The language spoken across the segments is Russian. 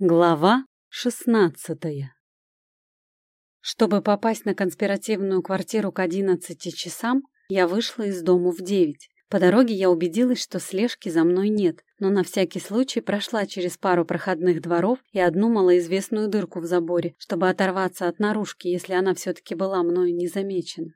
Глава шестнадцатая Чтобы попасть на конспиративную квартиру к одиннадцати часам, я вышла из дому в девять. По дороге я убедилась, что слежки за мной нет, но на всякий случай прошла через пару проходных дворов и одну малоизвестную дырку в заборе, чтобы оторваться от наружки, если она все-таки была мною не замечена.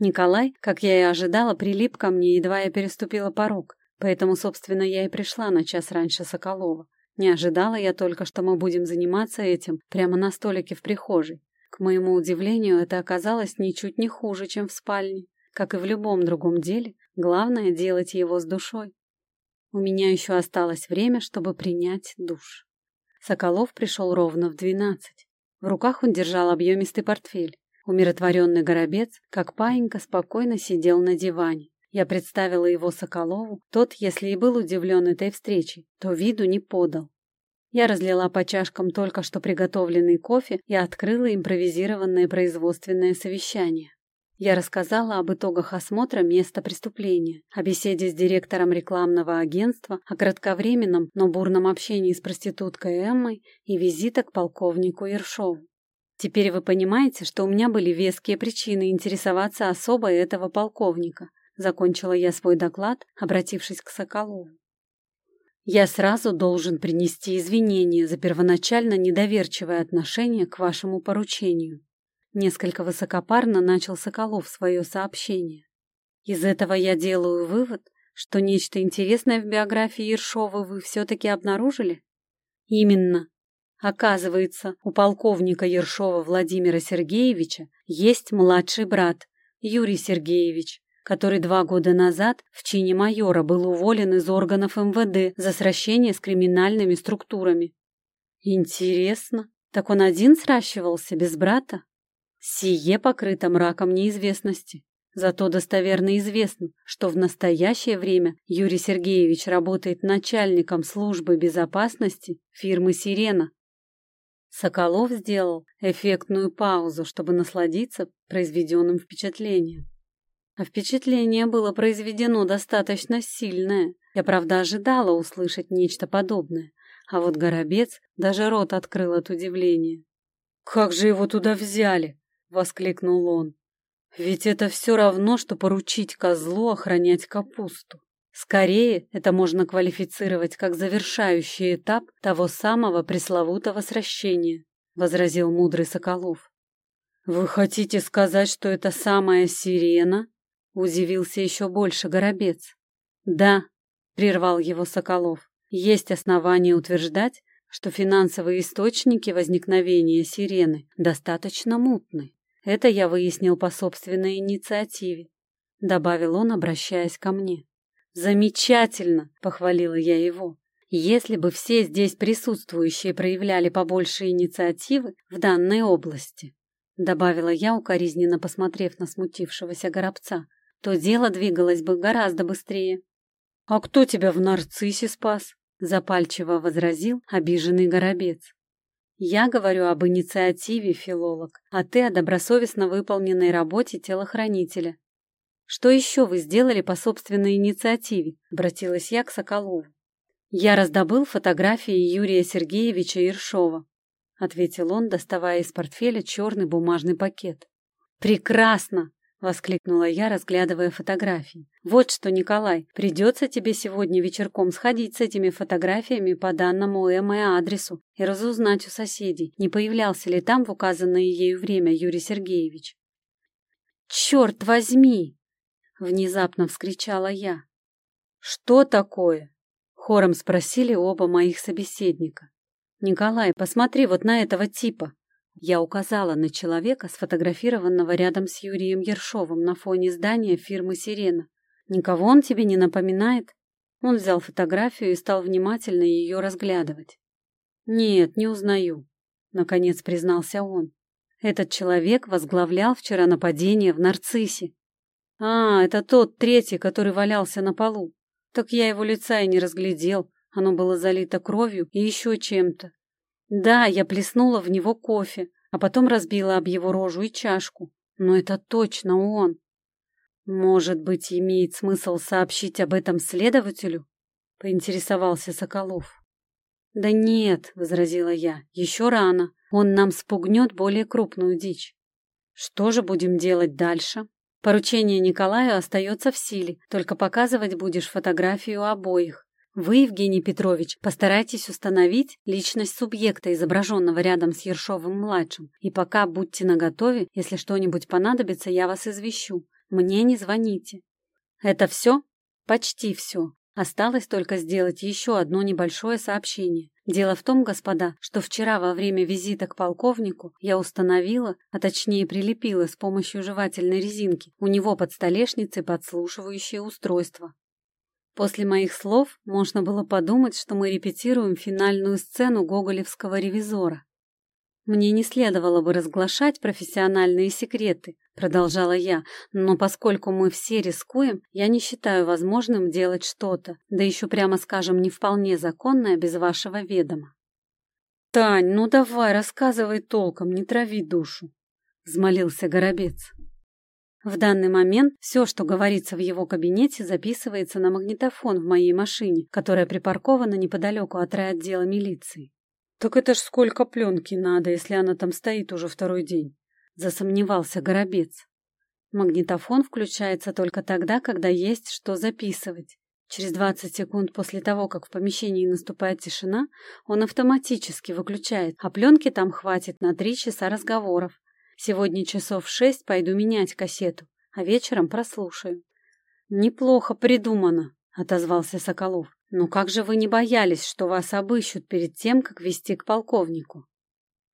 Николай, как я и ожидала, прилип ко мне, едва я переступила порог, поэтому, собственно, я и пришла на час раньше Соколова. Не ожидала я только, что мы будем заниматься этим прямо на столике в прихожей. К моему удивлению, это оказалось ничуть не хуже, чем в спальне. Как и в любом другом деле, главное — делать его с душой. У меня еще осталось время, чтобы принять душ. Соколов пришел ровно в двенадцать. В руках он держал объемистый портфель. Умиротворенный горобец, как паинька, спокойно сидел на диване. Я представила его Соколову, тот, если и был удивлен этой встречей, то виду не подал. Я разлила по чашкам только что приготовленный кофе и открыла импровизированное производственное совещание. Я рассказала об итогах осмотра места преступления, о беседе с директором рекламного агентства, о кратковременном, но бурном общении с проституткой Эммой и визита к полковнику Ершову. Теперь вы понимаете, что у меня были веские причины интересоваться особо этого полковника, Закончила я свой доклад, обратившись к Соколову. Я сразу должен принести извинения за первоначально недоверчивое отношение к вашему поручению. Несколько высокопарно начал Соколов свое сообщение. Из этого я делаю вывод, что нечто интересное в биографии Ершова вы все-таки обнаружили? Именно. Оказывается, у полковника Ершова Владимира Сергеевича есть младший брат, Юрий Сергеевич, который два года назад в чине майора был уволен из органов МВД за сращение с криминальными структурами. Интересно, так он один сращивался, без брата? Сие покрыто мраком неизвестности. Зато достоверно известно, что в настоящее время Юрий Сергеевич работает начальником службы безопасности фирмы «Сирена». Соколов сделал эффектную паузу, чтобы насладиться произведенным впечатлением. Впечатление было произведено достаточно сильное. Я, правда, ожидала услышать нечто подобное. А вот Горобец даже рот открыл от удивления. «Как же его туда взяли?» — воскликнул он. «Ведь это все равно, что поручить козлу охранять капусту. Скорее, это можно квалифицировать как завершающий этап того самого пресловутого сращения», — возразил мудрый Соколов. «Вы хотите сказать, что это самая сирена Удивился еще больше Горобец. Да, прервал его Соколов. Есть основания утверждать, что финансовые источники возникновения сирены достаточно мутны. Это я выяснил по собственной инициативе, добавил он, обращаясь ко мне. Замечательно, похвалила я его. Если бы все здесь присутствующие проявляли побольше инициативы в данной области, добавила я, укоризненно посмотрев на смутившегося горобца, то дело двигалось бы гораздо быстрее. «А кто тебя в нарциссе спас?» — запальчиво возразил обиженный горобец. «Я говорю об инициативе, филолог, а ты о добросовестно выполненной работе телохранителя. Что еще вы сделали по собственной инициативе?» — обратилась я к Соколову. «Я раздобыл фотографии Юрия Сергеевича Ершова», — ответил он, доставая из портфеля черный бумажный пакет. «Прекрасно!» — воскликнула я, разглядывая фотографии. «Вот что, Николай, придется тебе сегодня вечерком сходить с этими фотографиями по данному Эмме адресу и разузнать у соседей, не появлялся ли там в указанное ею время Юрий Сергеевич». «Черт возьми!» — внезапно вскричала я. «Что такое?» — хором спросили оба моих собеседника. «Николай, посмотри вот на этого типа!» Я указала на человека, сфотографированного рядом с Юрием Ершовым на фоне здания фирмы «Сирена». «Никого он тебе не напоминает?» Он взял фотографию и стал внимательно ее разглядывать. «Нет, не узнаю», — наконец признался он. «Этот человек возглавлял вчера нападение в Нарциссе». «А, это тот третий, который валялся на полу. Так я его лица и не разглядел. Оно было залито кровью и еще чем-то. Да, я плеснула в него кофе, а потом разбила об его рожу и чашку. Но это точно он. Может быть, имеет смысл сообщить об этом следователю? Поинтересовался Соколов. «Да нет», — возразила я, — «еще рано. Он нам спугнет более крупную дичь». «Что же будем делать дальше?» «Поручение Николаю остается в силе, только показывать будешь фотографию обоих. Вы, Евгений Петрович, постарайтесь установить личность субъекта, изображенного рядом с Ершовым-младшим, и пока будьте наготове, если что-нибудь понадобится, я вас извещу. Мне не звоните». «Это все?» «Почти все. Осталось только сделать еще одно небольшое сообщение. Дело в том, господа, что вчера во время визита к полковнику я установила, а точнее прилепила с помощью жевательной резинки у него под столешницей подслушивающее устройство. После моих слов можно было подумать, что мы репетируем финальную сцену гоголевского ревизора. Мне не следовало бы разглашать профессиональные секреты, продолжала я, но поскольку мы все рискуем, я не считаю возможным делать что-то, да еще прямо скажем, не вполне законное без вашего ведома. Тань, ну давай, рассказывай толком, не трави душу, взмолился Горобец. В данный момент все, что говорится в его кабинете, записывается на магнитофон в моей машине, которая припаркована неподалеку от райотдела милиции. «Так это ж сколько пленки надо, если она там стоит уже второй день?» — засомневался Горобец. Магнитофон включается только тогда, когда есть что записывать. Через 20 секунд после того, как в помещении наступает тишина, он автоматически выключает, а пленки там хватит на три часа разговоров, Сегодня часов в шесть пойду менять кассету, а вечером прослушаю. Неплохо придумано, отозвался Соколов. Но как же вы не боялись, что вас обыщут перед тем, как вести к полковнику?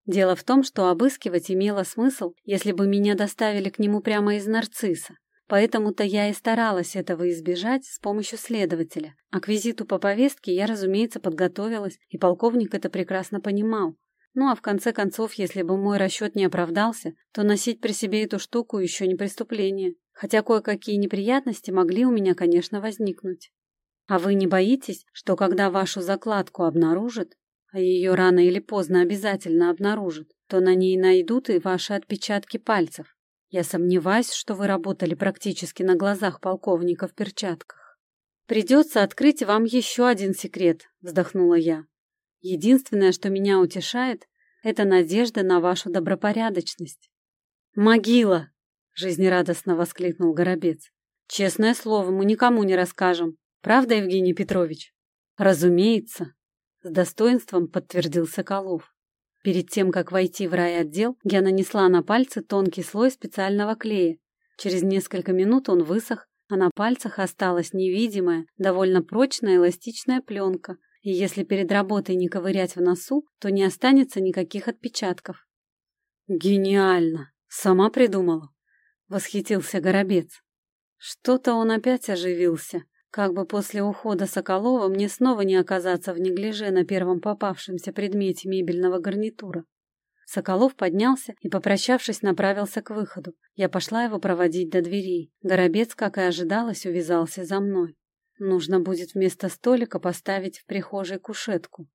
Дело в том, что обыскивать имело смысл, если бы меня доставили к нему прямо из нарцисса. Поэтому-то я и старалась этого избежать с помощью следователя. А к визиту по повестке я, разумеется, подготовилась, и полковник это прекрасно понимал. Ну а в конце концов, если бы мой расчет не оправдался, то носить при себе эту штуку еще не преступление. Хотя кое-какие неприятности могли у меня, конечно, возникнуть. А вы не боитесь, что когда вашу закладку обнаружат, а ее рано или поздно обязательно обнаружат, то на ней найдут и ваши отпечатки пальцев? Я сомневаюсь, что вы работали практически на глазах полковника в перчатках. Придется открыть вам еще один секрет, вздохнула я. Единственное, что меня утешает, это надежда на вашу добропорядочность. «Могила!» — жизнерадостно воскликнул Горобец. «Честное слово, мы никому не расскажем. Правда, Евгений Петрович?» «Разумеется», — с достоинством подтвердил Соколов. Перед тем, как войти в райотдел, я нанесла на пальцы тонкий слой специального клея. Через несколько минут он высох, а на пальцах осталась невидимая, довольно прочная эластичная пленка, и если перед работой не ковырять в носу, то не останется никаких отпечатков. «Гениально! Сама придумала!» — восхитился Горобец. Что-то он опять оживился, как бы после ухода Соколова мне снова не оказаться в неглиже на первом попавшемся предмете мебельного гарнитура. Соколов поднялся и, попрощавшись, направился к выходу. Я пошла его проводить до дверей. Горобец, как и ожидалось, увязался за мной. Нужно будет вместо столика поставить в прихожей кушетку.